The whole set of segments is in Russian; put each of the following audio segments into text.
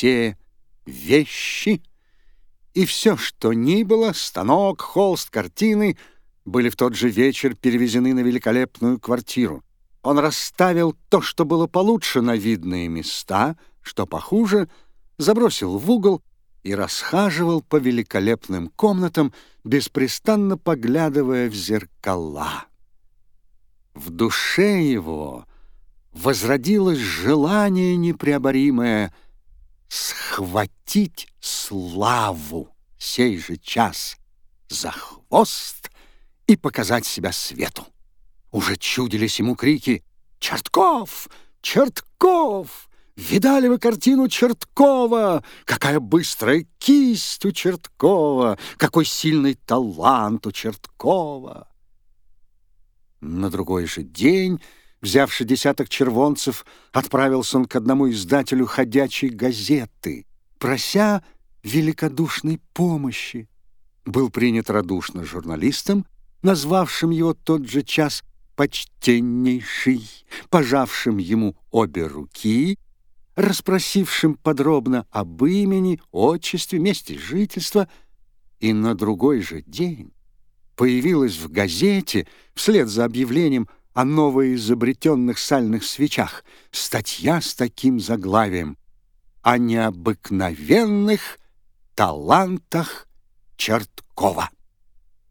все вещи и все, что ни было, станок, холст, картины, были в тот же вечер перевезены на великолепную квартиру. Он расставил то, что было получше, на видные места, что похуже, забросил в угол и расхаживал по великолепным комнатам, беспрестанно поглядывая в зеркала. В душе его возродилось желание непреоборимое схватить славу сей же час за хвост и показать себя свету. Уже чудились ему крики «Чертков! Чертков!» Видали вы картину Черткова? Какая быстрая кисть у Черткова! Какой сильный талант у Черткова! На другой же день, взявший десяток червонцев, отправился он к одному издателю ходячей газеты, прося великодушной помощи. Был принят радушно журналистом, назвавшим его тот же час почтеннейший, пожавшим ему обе руки, расспросившим подробно об имени, отчестве, месте жительства, и на другой же день появилась в газете, вслед за объявлением о новоизобретенных сальных свечах, статья с таким заглавием «О необыкновенных талантах Черткова».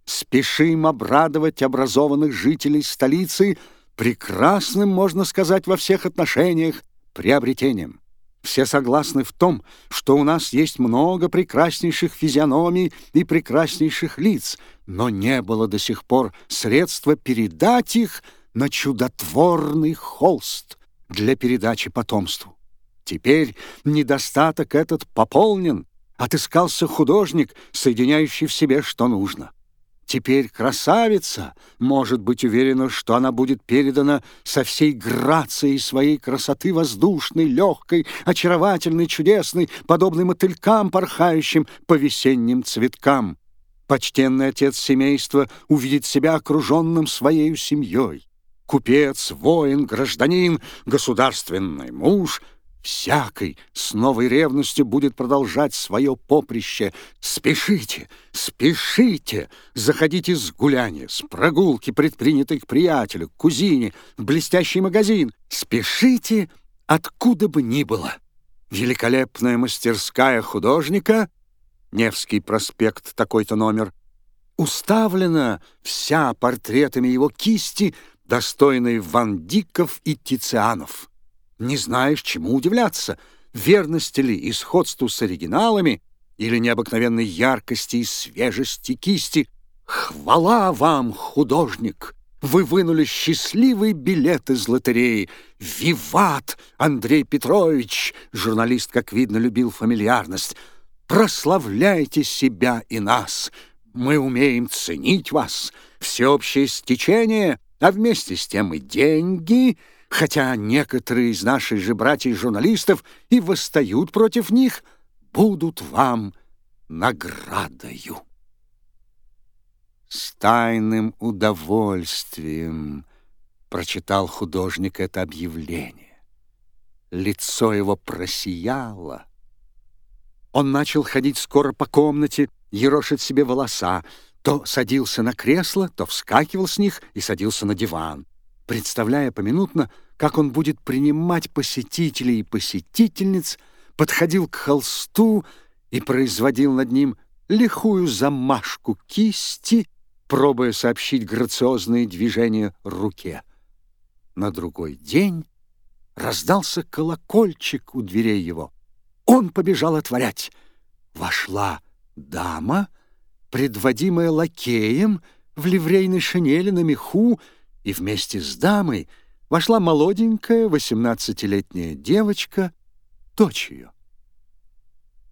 Спешим обрадовать образованных жителей столицы прекрасным, можно сказать, во всех отношениях приобретением. Все согласны в том, что у нас есть много прекраснейших физиономий и прекраснейших лиц, но не было до сих пор средства передать их на чудотворный холст для передачи потомству. Теперь недостаток этот пополнен, отыскался художник, соединяющий в себе что нужно. Теперь красавица может быть уверена, что она будет передана со всей грацией своей красоты воздушной, легкой, очаровательной, чудесной, подобной мотылькам, порхающим по весенним цветкам. Почтенный отец семейства увидит себя окруженным своей семьей. Купец, воин, гражданин, государственный муж — всякий с новой ревностью будет продолжать свое поприще. Спешите, спешите, заходите с гуляния, с прогулки, предпринятой к приятелю, к кузине, в блестящий магазин. Спешите, откуда бы ни было. Великолепная мастерская художника, Невский проспект, такой-то номер, уставлена вся портретами его кисти, достойной Ван Диков и Тицианов не знаешь, чему удивляться, верности ли и сходству с оригиналами или необыкновенной яркости и свежести кисти. Хвала вам, художник! Вы вынули счастливый билет из лотереи. Виват, Андрей Петрович! Журналист, как видно, любил фамильярность. Прославляйте себя и нас. Мы умеем ценить вас. Всеобщее стечение, а вместе с тем и деньги — хотя некоторые из наших же братьев-журналистов и восстают против них, будут вам наградою. С тайным удовольствием прочитал художник это объявление. Лицо его просияло. Он начал ходить скоро по комнате, ерошить себе волоса, то садился на кресло, то вскакивал с них и садился на диван представляя поминутно, как он будет принимать посетителей и посетительниц, подходил к холсту и производил над ним лихую замашку кисти, пробуя сообщить грациозные движения руке. На другой день раздался колокольчик у дверей его. Он побежал отворять. Вошла дама, предводимая лакеем в ливрейной шинели на меху, и вместе с дамой вошла молоденькая восемнадцатилетняя девочка, дочь ее.